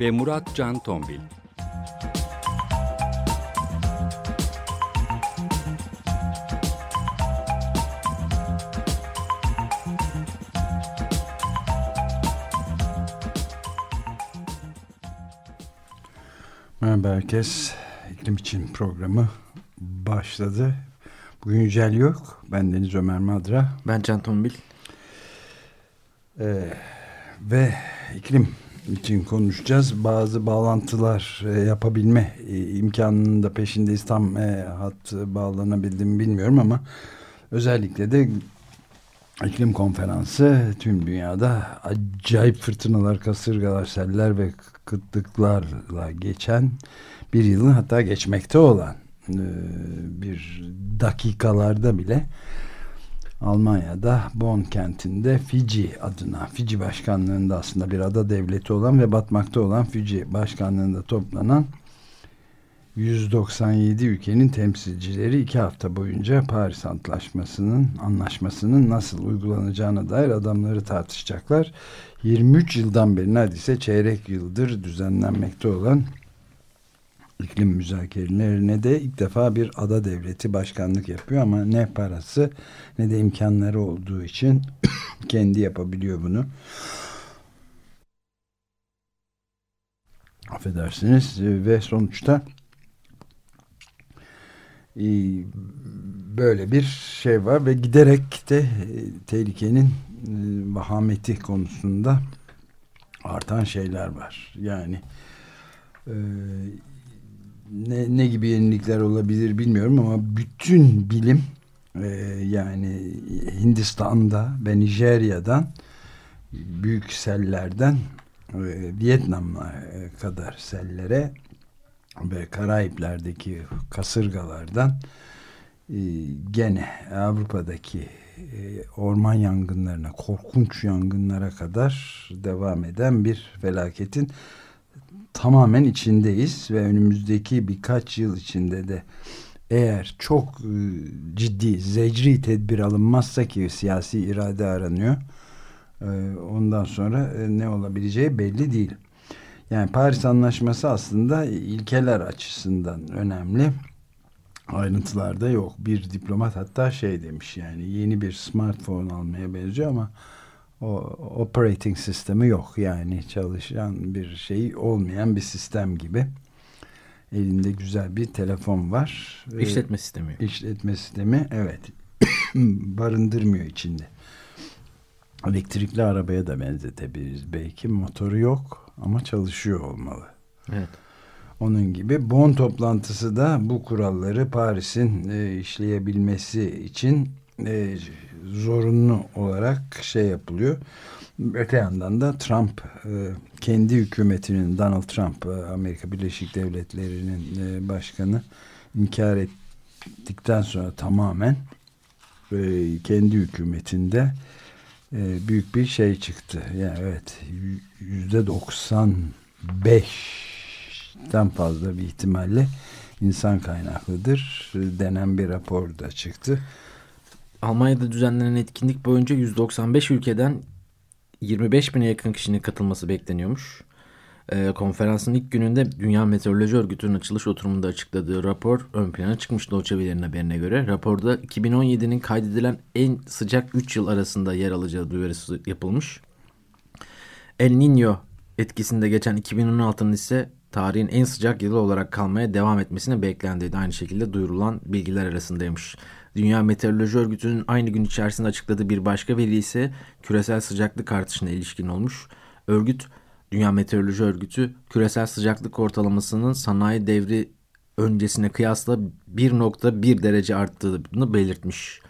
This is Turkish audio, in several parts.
ve Murat Can Tombil. Merhaba herkes. İklim için programı başladı. Bugün Yücel yok. Ben Deniz Ömer Madra. Ben Can Tombil. Ee, ve iklim için konuşacağız. Bazı bağlantılar e, yapabilme e, imkanının da peşindeyiz. Tam e, hat bağlanabildim bilmiyorum ama özellikle de iklim konferansı tüm dünyada acayip fırtınalar, kasırgalar, seller ve kıtlıklarla geçen bir yılın hatta geçmekte olan e, bir dakikalarda bile Almanya'da Bonn kentinde Fiji adına, Fiji başkanlığında aslında bir ada devleti olan ve batmakta olan Fiji başkanlığında toplanan 197 ülkenin temsilcileri iki hafta boyunca Paris Antlaşması'nın anlaşmasının nasıl uygulanacağına dair adamları tartışacaklar. 23 yıldan beri neredeyse çeyrek yıldır düzenlenmekte olan iklim müzakerelerine de ilk defa bir ada devleti başkanlık yapıyor ama ne parası ne de imkanları olduğu için kendi yapabiliyor bunu. Affedersiniz ve sonuçta e, böyle bir şey var ve giderek de e, tehlikenin e, vahameti konusunda artan şeyler var. Yani ne, ne gibi yenilikler olabilir bilmiyorum ama bütün bilim yani Hindistan'da ve Nijerya'dan büyük sellerden Vietnam'a kadar sellere ve Karayipler'deki kasırgalardan e, gene Avrupa'daki e, orman yangınlarına, korkunç yangınlara kadar devam eden bir felaketin tamamen içindeyiz ve önümüzdeki birkaç yıl içinde de eğer çok e, ciddi zecri tedbir alınmazsa ki siyasi irade aranıyor e, ondan sonra e, ne olabileceği belli değil. Yani Paris Anlaşması aslında ilkeler açısından önemli. Ayrıntılarda yok. Bir diplomat hatta şey demiş yani yeni bir smartphone almaya benziyor ama o operating sistemi yok. Yani çalışan bir şey olmayan bir sistem gibi. Elinde güzel bir telefon var. İşletme sistemi. İşletme sistemi evet. barındırmıyor içinde. Elektrikli arabaya da benzetebiliriz. Belki motoru yok ama çalışıyor olmalı. Evet. Onun gibi Bon toplantısı da bu kuralları Paris'in e, işleyebilmesi için e, zorunlu olarak şey yapılıyor. Öte yandan da Trump e, kendi hükümetinin Donald Trump e, Amerika Birleşik Devletleri'nin e, başkanı inkar ettikten sonra tamamen kendi hükümetinde büyük bir şey çıktı. Yani evet yüzde 95'ten fazla bir ihtimalle insan kaynaklıdır denen bir rapor da çıktı. Almanya'da düzenlenen etkinlik boyunca 195 ülkeden 25 bine yakın kişinin katılması bekleniyormuş. E, konferansın ilk gününde Dünya Meteoroloji Örgütü'nün açılış oturumunda açıkladığı rapor ön plana çıkmıştı Doçevilerin haberine göre. Raporda 2017'nin kaydedilen en sıcak 3 yıl arasında yer alacağı duyarısı yapılmış. El Niño etkisinde geçen 2016'nın ise tarihin en sıcak yılı olarak kalmaya devam etmesine beklendiği aynı şekilde duyurulan bilgiler arasındaymış. Dünya Meteoroloji Örgütü'nün aynı gün içerisinde açıkladığı bir başka veri ise küresel sıcaklık artışına ilişkin olmuş. Örgüt Dünya Meteoroloji Örgütü küresel sıcaklık ortalamasının sanayi devri öncesine kıyasla 1.1 derece arttığını belirtmiş.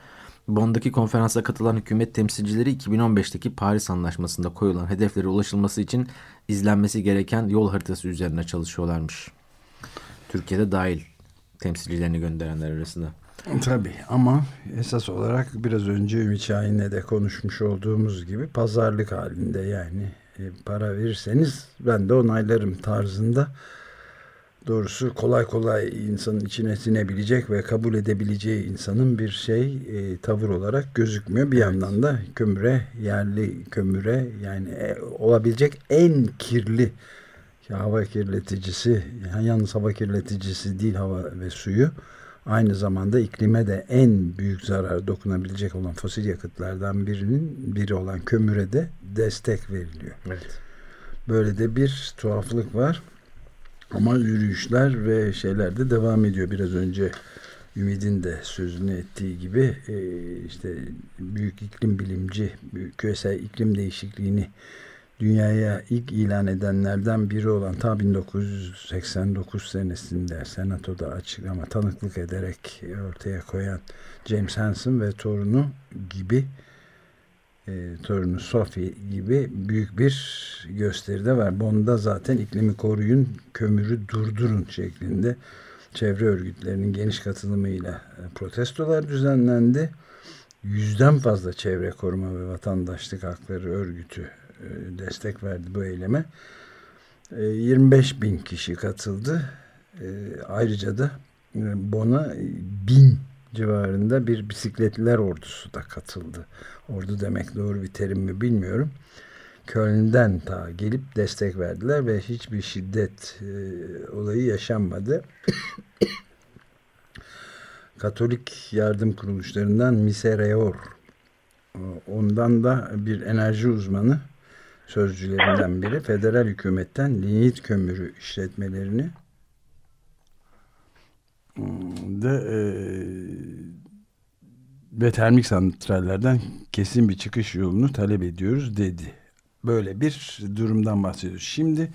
Bond'daki konferansa katılan hükümet temsilcileri 2015'teki Paris Anlaşması'nda koyulan hedeflere ulaşılması için izlenmesi gereken yol haritası üzerine çalışıyorlarmış. Türkiye'de dahil temsilcilerini gönderenler arasında. Tabii ama esas olarak biraz önce Ümit Şahin'le de konuşmuş olduğumuz gibi pazarlık halinde yani e, para verirseniz ben de onaylarım tarzında doğrusu kolay kolay insanın içine sinebilecek ve kabul edebileceği insanın bir şey e, tavır olarak gözükmüyor. Bir evet. yandan da kömüre, yerli kömüre yani e, olabilecek en kirli hava kirleticisi, yani yalnız hava kirleticisi değil hava ve suyu aynı zamanda iklime de en büyük zarar dokunabilecek olan fosil yakıtlardan birinin biri olan kömüre de destek veriliyor. Evet. Böyle de bir tuhaflık var. Ama yürüyüşler ve şeyler de devam ediyor. Biraz önce Ümid'in de sözünü ettiği gibi e, işte büyük iklim bilimci, küresel iklim değişikliğini dünyaya ilk ilan edenlerden biri olan ta 1989 senesinde senatoda açıklama tanıklık ederek ortaya koyan James Hansen ve torunu gibi e, torunu Sophie gibi büyük bir gösteride var. Bond'da zaten iklimi koruyun, kömürü durdurun şeklinde çevre örgütlerinin geniş katılımıyla e, protestolar düzenlendi. Yüzden fazla çevre koruma ve vatandaşlık hakları örgütü e, destek verdi bu eyleme. 25 e, bin kişi katıldı. E, ayrıca da Bon'a bin civarında bir bisikletliler ordusu da katıldı. Ordu demek doğru bir terim mi bilmiyorum. Köln'den ta gelip destek verdiler ve hiçbir şiddet olayı yaşanmadı. Katolik yardım kuruluşlarından Misereor ondan da bir enerji uzmanı sözcülerinden biri federal hükümetten linyit kömürü işletmelerini de e, ve termik santrallerden kesin bir çıkış yolunu talep ediyoruz dedi. Böyle bir durumdan bahsediyoruz. Şimdi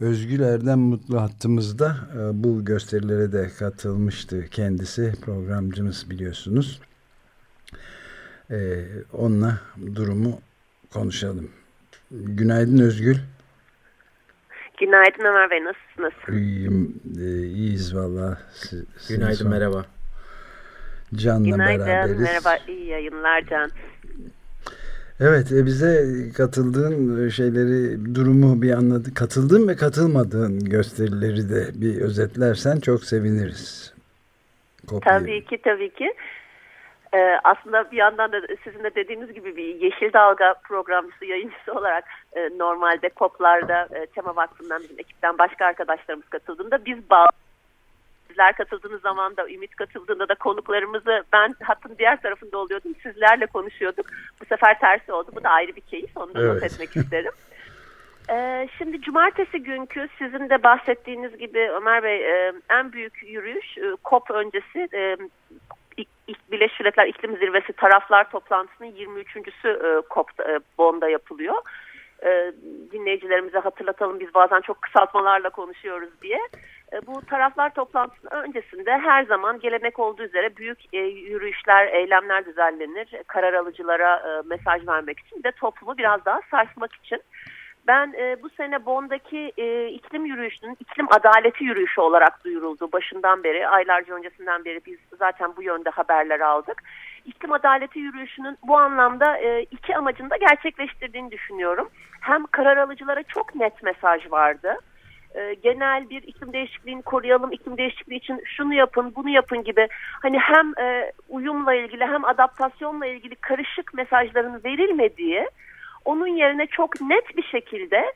Özgül Erdem Mutlu hattımızda e, bu gösterilere de katılmıştı kendisi programcımız biliyorsunuz. E, onunla durumu konuşalım. Günaydın Özgül. Günaydın Ömer Bey nasılsınız? İyiyim, e, iyiyiz valla. Günaydın sonra. merhaba. Can'la Günaydın, beraberiz. merhaba iyi yayınlar Can. Evet e, bize katıldığın şeyleri durumu bir anladı. Katıldığın ve katılmadığın gösterileri de bir özetlersen çok seviniriz. Kopyayı. Tabii ki tabii ki. Ee, aslında bir yandan da sizin de dediğiniz gibi bir Yeşil Dalga programcısı, yayıncısı olarak e, normalde COP'larda e, Tema Vakfı'ndan bizim ekipten başka arkadaşlarımız katıldığında biz bağlı sizler katıldığınız zaman da Ümit katıldığında da konuklarımızı ben hattın diğer tarafında oluyordum. Sizlerle konuşuyorduk. Bu sefer tersi oldu. Bu da ayrı bir keyif. Onu da evet. not etmek isterim. Ee, şimdi cumartesi günkü sizin de bahsettiğiniz gibi Ömer Bey e, en büyük yürüyüş e, COP öncesi e, Birleşmiş Milletler İklim Zirvesi taraflar toplantısının 23.sü e, COP e, yapılıyor. E, dinleyicilerimize hatırlatalım biz bazen çok kısaltmalarla konuşuyoruz diye. E, bu taraflar toplantısının öncesinde her zaman gelenek olduğu üzere büyük e, yürüyüşler, eylemler düzenlenir. Karar alıcılara mesaj vermek için de toplumu biraz daha sarsmak için. Ben e, bu sene Bond'daki e, iklim yürüyüşünün iklim adaleti yürüyüşü olarak duyuruldu başından beri. Aylarca öncesinden beri biz zaten bu yönde haberler aldık. İklim adaleti yürüyüşünün bu anlamda e, iki amacını da gerçekleştirdiğini düşünüyorum. Hem karar alıcılara çok net mesaj vardı. E, genel bir iklim değişikliğini koruyalım, iklim değişikliği için şunu yapın, bunu yapın gibi hani hem e, uyumla ilgili hem adaptasyonla ilgili karışık mesajların verilmediği onun yerine çok net bir şekilde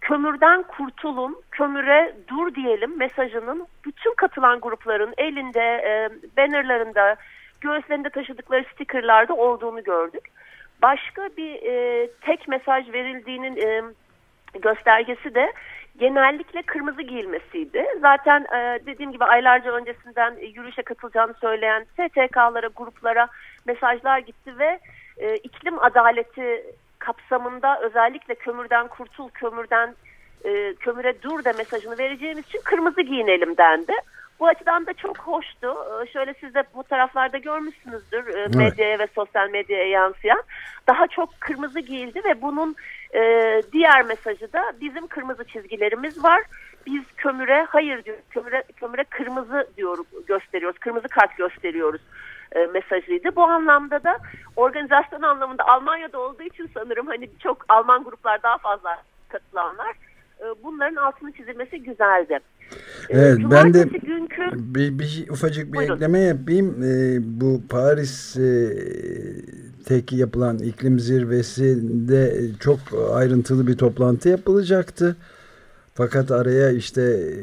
kömürden kurtulun, kömüre dur diyelim mesajının bütün katılan grupların elinde, e, bannerlarında, göğüslerinde taşıdıkları stikerlerde olduğunu gördük. Başka bir e, tek mesaj verildiğinin e, göstergesi de genellikle kırmızı giyilmesiydi. Zaten e, dediğim gibi aylarca öncesinden yürüyüşe katılacağını söyleyen STK'lara, gruplara mesajlar gitti ve e, iklim adaleti kapsamında özellikle kömürden kurtul, kömürden e, kömüre dur da mesajını vereceğimiz için kırmızı giyinelim dendi. Bu açıdan da çok hoştu. Ee, şöyle siz de bu taraflarda görmüşsünüzdür evet. medyaya ve sosyal medyaya yansıyan. Daha çok kırmızı giyildi ve bunun e, diğer mesajı da bizim kırmızı çizgilerimiz var. Biz kömüre hayır diyoruz. Kömüre, kömüre kırmızı diyoruz, gösteriyoruz. Kırmızı kart gösteriyoruz e, mesajıydı. Bu anlamda da organizasyon anlamında Almanya'da olduğu için sanırım hani çok Alman gruplar daha fazla katılanlar e, bunların altını çizilmesi güzeldi. E, evet ben de günkü... bir, bir ufacık bir Buyurun. ekleme yapayım. Ee, bu Paris e, tek yapılan iklim zirvesinde çok ayrıntılı bir toplantı yapılacaktı. Fakat araya işte e,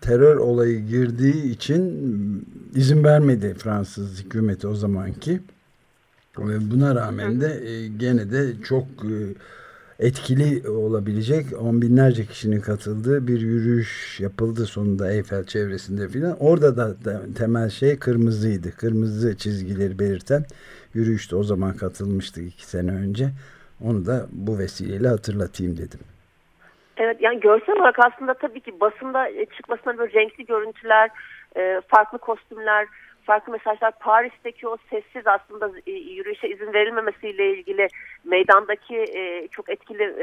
terör olayı girdiği için izin vermedi Fransız hükümeti o zamanki. Ve buna rağmen de e, gene de çok e, etkili olabilecek on binlerce kişinin katıldığı bir yürüyüş yapıldı sonunda Eyfel çevresinde filan. Orada da, temel şey kırmızıydı. Kırmızı çizgileri belirten yürüyüşte o zaman katılmıştık iki sene önce. Onu da bu vesileyle hatırlatayım dedim. Evet yani görsel olarak aslında tabii ki basında e, çıkmasına böyle renkli görüntüler, e, farklı kostümler, farklı mesajlar. Paris'teki o sessiz aslında e, yürüyüşe izin verilmemesiyle ilgili meydandaki çok etkili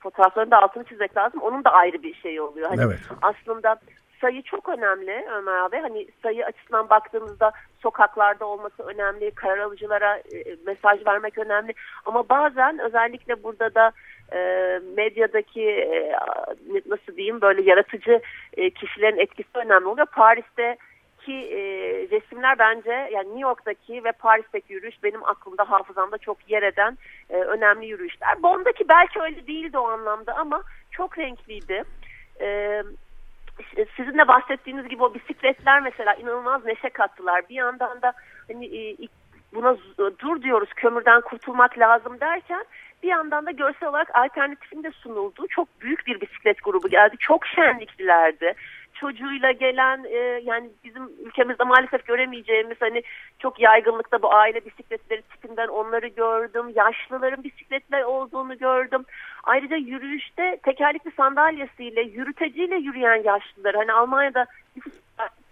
fotoğrafların da altını çizmek lazım. Onun da ayrı bir şey oluyor. Hani evet. Aslında sayı çok önemli Ömer abi. Hani sayı açısından baktığımızda sokaklarda olması önemli, karar alıcılara mesaj vermek önemli. Ama bazen özellikle burada da e, medyadaki e, nasıl diyeyim böyle yaratıcı e, kişilerin etkisi önemli oluyor. Paris'te e, resimler bence yani New York'taki ve Paris'teki yürüyüş benim aklımda hafızamda çok yer eden e, önemli yürüyüşler. Bond'daki belki öyle değildi o anlamda ama çok renkliydi. E, sizin de bahsettiğiniz gibi o bisikletler mesela inanılmaz neşe kattılar. Bir yandan da hani e, buna dur diyoruz kömürden kurtulmak lazım derken bir yandan da görsel olarak alternatifin de sunulduğu çok büyük bir bisiklet grubu geldi. Çok şenliklilerdi. Çocuğuyla gelen e, yani bizim ülkemizde maalesef göremeyeceğimiz hani çok yaygınlıkta bu aile bisikletleri tipinden onları gördüm. Yaşlıların bisikletler olduğunu gördüm. Ayrıca yürüyüşte tekerlekli sandalyesiyle yürüteciyle yürüyen yaşlılar. Hani Almanya'da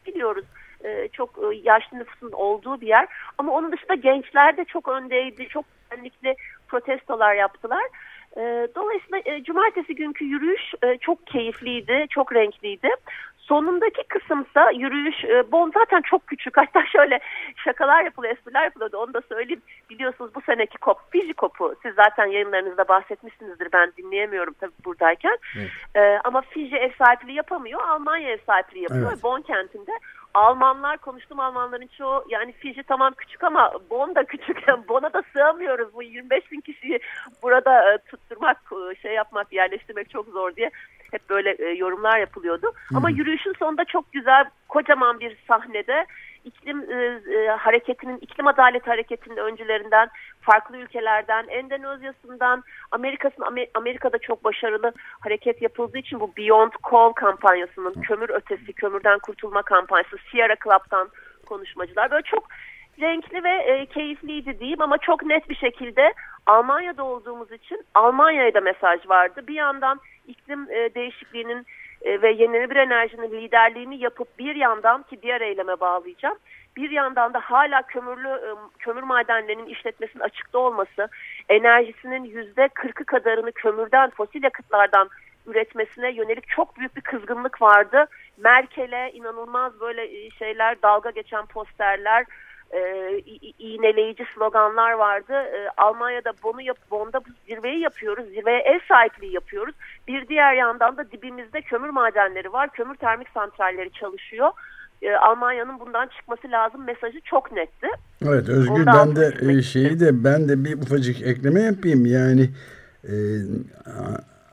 biliyoruz e, çok e, yaşlı nüfusun olduğu bir yer. Ama onun dışında gençler de çok öndeydi. Çok özellikle protestolar yaptılar. E, dolayısıyla cumartesi günkü yürüyüş çok keyifliydi, çok renkliydi. Sonundaki kısımsa yürüyüş, Bon zaten çok küçük. Hatta şöyle şakalar yapılıyor, espriler yapılıyordu. Onu da söyleyeyim. Biliyorsunuz bu seneki kop, Fiji kopu. Siz zaten yayınlarınızda bahsetmişsinizdir. Ben dinleyemiyorum tabii buradayken. Evet. ama Fiji ev sahipliği yapamıyor. Almanya ev sahipliği yapıyor. Evet. Bon kentinde Almanlar konuştum Almanların çoğu yani Fiji tamam küçük ama Bon da küçük. Yani Bon'a da sığamıyoruz. Bu 25 bin kişiyi burada e, tutturmak, e, şey yapmak, yerleştirmek çok zor diye hep böyle e, yorumlar yapılıyordu. Hmm. Ama yürüyüşün sonunda çok güzel kocaman bir sahnede iklim e, e, hareketinin, iklim adalet hareketinin öncülerinden, farklı ülkelerden, Endonezya'sından, Amerika'sının Amerika'da çok başarılı hareket yapıldığı için bu Beyond Coal kampanyasının kömür ötesi, kömürden kurtulma kampanyası, Sierra Club'tan konuşmacılar böyle çok renkli ve e, keyifliydi diyeyim ama çok net bir şekilde Almanya'da olduğumuz için Almanya'ya da mesaj vardı. Bir yandan iklim e, değişikliğinin e, ve yenilenebilir enerjinin liderliğini yapıp bir yandan ki diğer eyleme bağlayacağım. Bir yandan da hala kömürlü e, kömür madenlerinin işletmesinin açıkta olması, enerjisinin yüzde kırkı kadarını kömürden, fosil yakıtlardan üretmesine yönelik çok büyük bir kızgınlık vardı. Merkel'e inanılmaz böyle e, şeyler, dalga geçen posterler, e, iğneleyici sloganlar vardı. E, Almanya'da bunu yap, Bon'da zirveyi yapıyoruz. Zirveye ev sahipliği yapıyoruz. Bir diğer yandan da dibimizde kömür madenleri var. Kömür termik santralleri çalışıyor. E, Almanya'nın bundan çıkması lazım mesajı çok netti. Evet Özgür Ondan ben de e, şeyi de ben de bir ufacık ekleme yapayım. Yani e,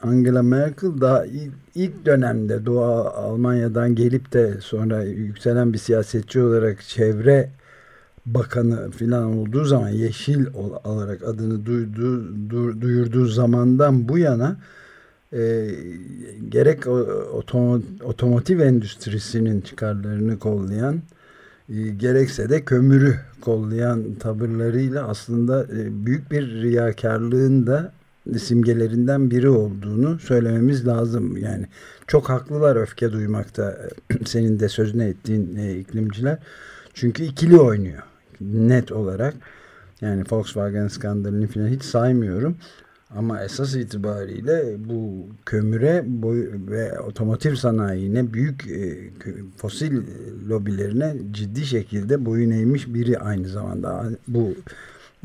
Angela Merkel daha ilk, ilk dönemde Doğu Almanya'dan gelip de sonra yükselen bir siyasetçi olarak çevre bakanı filan olduğu zaman yeşil olarak adını duyduğu, du, duyurduğu zamandan bu yana e, gerek otom, otomotiv endüstrisinin çıkarlarını kollayan e, gerekse de kömürü kollayan tavırlarıyla aslında e, büyük bir riyakarlığın da simgelerinden biri olduğunu söylememiz lazım. Yani çok haklılar öfke duymakta senin de sözüne ettiğin e, iklimciler. Çünkü ikili oynuyor net olarak. Yani Volkswagen skandalını falan hiç saymıyorum. Ama esas itibariyle bu kömüre boy ve otomotiv sanayine büyük e, fosil lobilerine ciddi şekilde boyun eğmiş biri aynı zamanda. Bu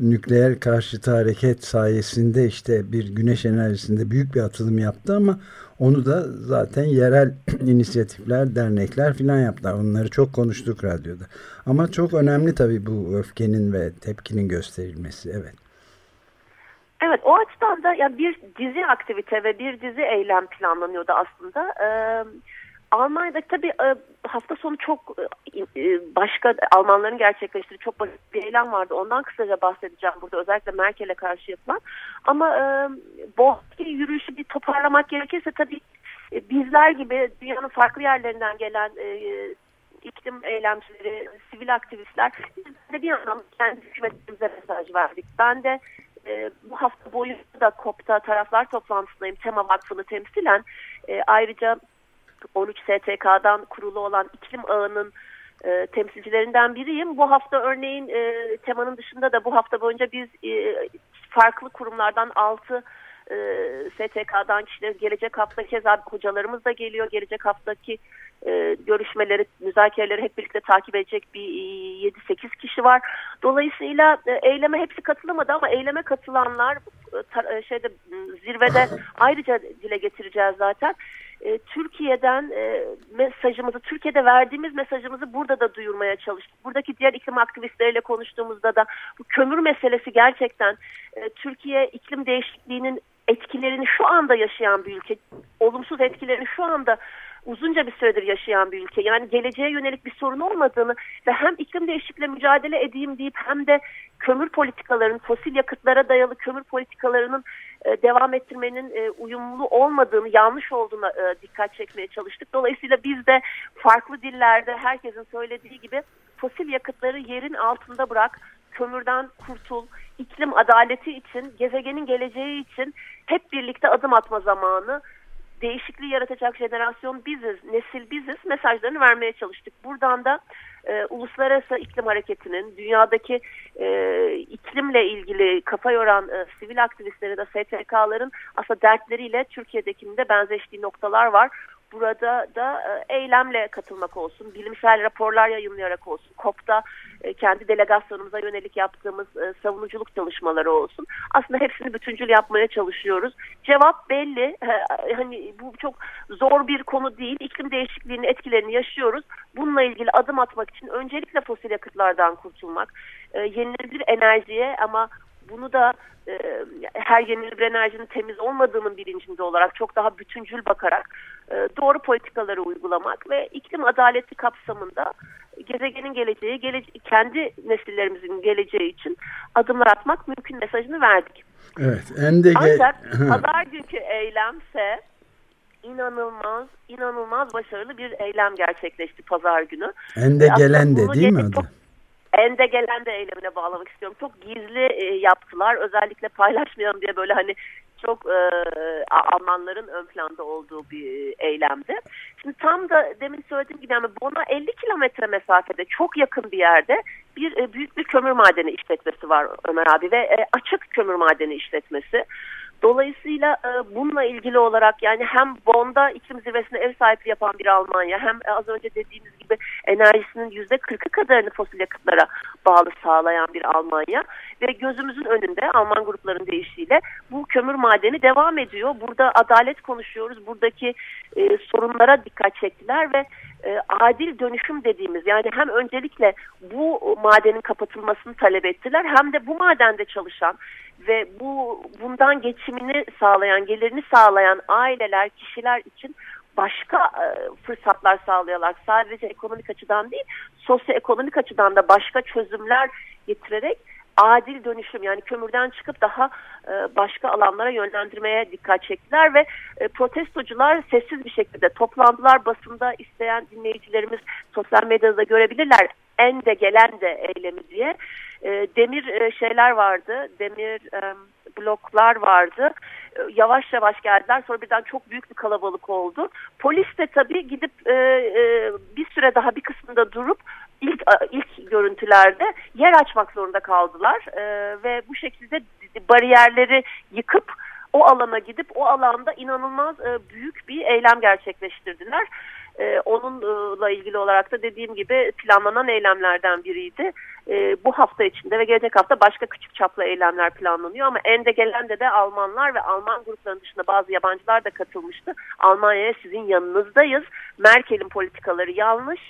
nükleer karşıtı hareket sayesinde işte bir güneş enerjisinde büyük bir atılım yaptı ama onu da zaten yerel inisiyatifler, dernekler filan yaptılar. Onları çok konuştuk radyoda. Ama çok önemli tabii bu öfkenin ve tepkinin gösterilmesi. Evet. Evet o açıdan da yani bir dizi aktivite ve bir dizi eylem planlanıyordu aslında. Ee, Almanya'da tabii e, hafta sonu çok e, e, başka Almanların gerçekleştirdiği çok basit bir eylem vardı. Ondan kısaca bahsedeceğim burada özellikle Merkel'e karşı yapılan. Ama e, Boğaz'daki yürüyüşü bir toparlamak gerekirse tabii bizler gibi dünyanın farklı yerlerinden gelen iklim eylemcileri, sivil aktivistler biz de bir yandan kendi hükümetimize mesaj verdik. Ben de e, bu hafta boyunca da COP'ta taraflar toplantısındayım. Tema Vakfı'nı temsilen. E, ayrıca 13 STK'dan kurulu olan iklim ağının e, temsilcilerinden biriyim. Bu hafta örneğin e, temanın dışında da bu hafta boyunca biz e, farklı kurumlardan 6 e, STK'dan kişiler gelecek hafta keza hocalarımız da geliyor. Gelecek haftaki e, görüşmeleri, müzakereleri hep birlikte takip edecek bir 7-8 e, kişi var. Dolayısıyla e, eyleme hepsi katılamadı ama eyleme katılanlar e, şeyde zirvede ayrıca dile getireceğiz zaten. E, Türkiye'den e, mesajımızı, Türkiye'de verdiğimiz mesajımızı burada da duyurmaya çalıştık. Buradaki diğer iklim aktivistleriyle konuştuğumuzda da bu kömür meselesi gerçekten e, Türkiye iklim değişikliğinin etkilerini şu anda yaşayan bir ülke, olumsuz etkilerini şu anda uzunca bir süredir yaşayan bir ülke. Yani geleceğe yönelik bir sorun olmadığını ve hem iklim değişikliğiyle mücadele edeyim deyip hem de kömür politikalarının, fosil yakıtlara dayalı kömür politikalarının e, devam ettirmenin e, uyumlu olmadığını, yanlış olduğuna e, dikkat çekmeye çalıştık. Dolayısıyla biz de farklı dillerde herkesin söylediği gibi fosil yakıtları yerin altında bırak, kömürden kurtul, iklim adaleti için, gezegenin geleceği için hep birlikte adım atma zamanı değişikliği yaratacak jenerasyon biziz, nesil biziz mesajlarını vermeye çalıştık. Buradan da e, uluslararası iklim hareketinin, dünyadaki e, iklimle ilgili kafa yoran e, sivil aktivistleri de STK'ların aslında dertleriyle Türkiye'dekinde benzeştiği noktalar var burada da e, eylemle katılmak olsun, bilimsel raporlar yayınlayarak olsun, COP'ta e, kendi delegasyonumuza yönelik yaptığımız e, savunuculuk çalışmaları olsun. Aslında hepsini bütüncül yapmaya çalışıyoruz. Cevap belli. Hani bu çok zor bir konu değil. İklim değişikliğinin etkilerini yaşıyoruz. Bununla ilgili adım atmak için öncelikle fosil yakıtlardan kurtulmak, yenilenebilir enerjiye ama bunu da e, her yenilenebilir enerjinin temiz olmadığının bilincinde olarak çok daha bütüncül bakarak e, doğru politikaları uygulamak ve iklim adaleti kapsamında gezegenin geleceği, gelece kendi nesillerimizin geleceği için adımlar atmak mümkün mesajını verdik. Evet. Endege... Ancak pazar günkü eylemse inanılmaz, inanılmaz başarılı bir eylem gerçekleşti pazar günü. Ende gelen de değil mi adı? Çok Ende gelen de eylemine bağlamak istiyorum. Çok gizli e, yaptılar. Özellikle paylaşmayalım diye böyle hani çok e, Almanların ön planda olduğu bir eylemdi. Şimdi tam da demin söylediğim gibi yani Bon'a 50 kilometre mesafede çok yakın bir yerde bir e, büyük bir kömür madeni işletmesi var Ömer abi ve e, açık kömür madeni işletmesi. Dolayısıyla e, bununla ilgili olarak yani hem Bond'a iklim zirvesine ev sahipliği yapan bir Almanya hem az önce dediğimiz gibi enerjisinin yüzde kırkı kadarını fosil yakıtlara bağlı sağlayan bir Almanya ve gözümüzün önünde Alman grupların deyişiyle bu kömür madeni devam ediyor. Burada adalet konuşuyoruz. Buradaki e, sorunlara dikkat çektiler ve e, adil dönüşüm dediğimiz yani hem öncelikle bu madenin kapatılmasını talep ettiler hem de bu madende çalışan ve bu bundan geçimini sağlayan, gelirini sağlayan aileler, kişiler için başka e, fırsatlar sağlayarak sadece ekonomik açıdan değil, sosyoekonomik açıdan da başka çözümler getirerek adil dönüşüm yani kömürden çıkıp daha e, başka alanlara yönlendirmeye dikkat çektiler ve e, protestocular sessiz bir şekilde toplandılar. Basında isteyen dinleyicilerimiz sosyal medyada görebilirler. En de gelen de eylemi diye. E, demir e, şeyler vardı. Demir e, bloklar vardı. E, yavaş yavaş geldiler. Sonra birden çok büyük bir kalabalık oldu. Polis de tabii gidip e, e, bir süre daha bir kısmında durup ilk ilk görüntülerde yer açmak zorunda kaldılar e, ve bu şekilde bariyerleri yıkıp o alana gidip o alanda inanılmaz e, büyük bir eylem gerçekleştirdiler. E, onunla ilgili olarak da dediğim gibi planlanan eylemlerden biriydi. E, bu hafta içinde ve gelecek hafta başka küçük çaplı eylemler planlanıyor ama en de gelen de de Almanlar ve Alman gruplarının dışında bazı yabancılar da katılmıştı. Almanya'ya sizin yanınızdayız. Merkel'in politikaları yanlış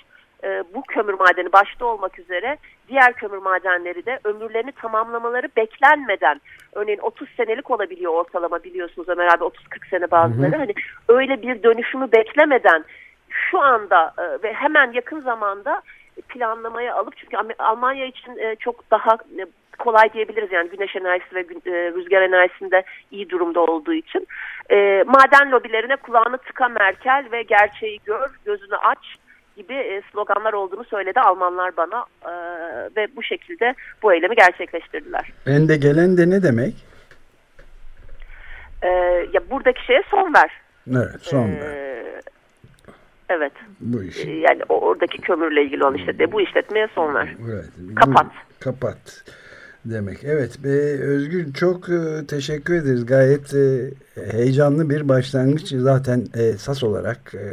e, bu kömür madeni başta olmak üzere diğer kömür madenleri de ömürlerini tamamlamaları beklenmeden örneğin 30 senelik olabiliyor ortalama biliyorsunuz Ömer abi 30-40 sene bazıları. Hı hı. hani öyle bir dönüşümü beklemeden şu anda e, ve hemen yakın zamanda planlamaya alıp çünkü Almanya için e, çok daha e, kolay diyebiliriz. Yani güneş enerjisi ve e, rüzgar enerjisinde iyi durumda olduğu için. E, maden lobilerine kulağını tıka Merkel ve gerçeği gör gözünü aç gibi e, sloganlar olduğunu söyledi Almanlar bana e, ve bu şekilde bu eylemi gerçekleştirdiler. Ende gelen de ne demek? E, ya buradaki şeye son ver. Evet son e, ver. Evet. Bu iş. Yani oradaki kömürle ilgili olan işletme. Bu işletmeye son ver. Evet. Kapat. Bu, kapat demek. Evet. Be, Özgür çok e, teşekkür ederiz. Gayet e, heyecanlı bir başlangıç. Zaten esas olarak e,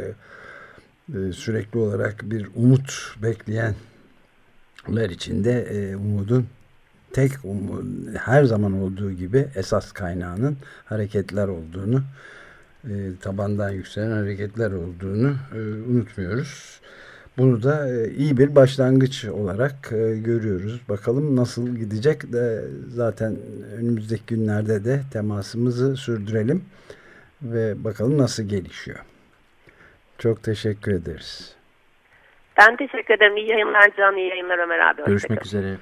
sürekli olarak bir umut bekleyenler içinde e, umudun tek her zaman olduğu gibi esas kaynağının hareketler olduğunu e, tabandan yükselen hareketler olduğunu unutmuyoruz. Bunu da iyi bir başlangıç olarak görüyoruz. Bakalım nasıl gidecek de zaten önümüzdeki günlerde de temasımızı sürdürelim ve bakalım nasıl gelişiyor. Çok teşekkür ederiz. Ben teşekkür ederim. İyi yayınlar Can, iyi yayınlar Ömer abi. Görüşmek üzere.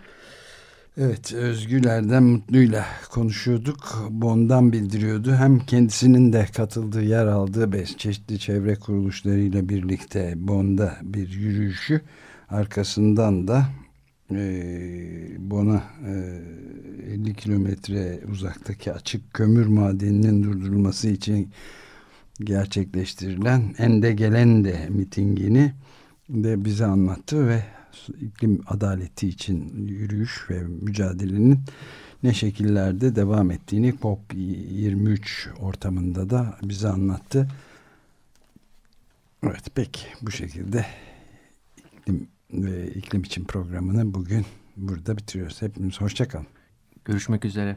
Evet, Özgüler'den Mutlu'yla konuşuyorduk. Bon'dan bildiriyordu. Hem kendisinin de katıldığı, yer aldığı beş çeşitli çevre kuruluşlarıyla birlikte Bon'da bir yürüyüşü. Arkasından da e, Bon'a e, 50 kilometre uzaktaki açık kömür madeninin durdurulması için gerçekleştirilen Ende Gelende mitingini de bize anlattı ve iklim adaleti için yürüyüş ve mücadelenin ne şekillerde devam ettiğini COP23 ortamında da bize anlattı. Evet peki bu şekilde iklim ve iklim için programını bugün burada bitiriyoruz. Hepimiz hoşçakalın. Görüşmek üzere.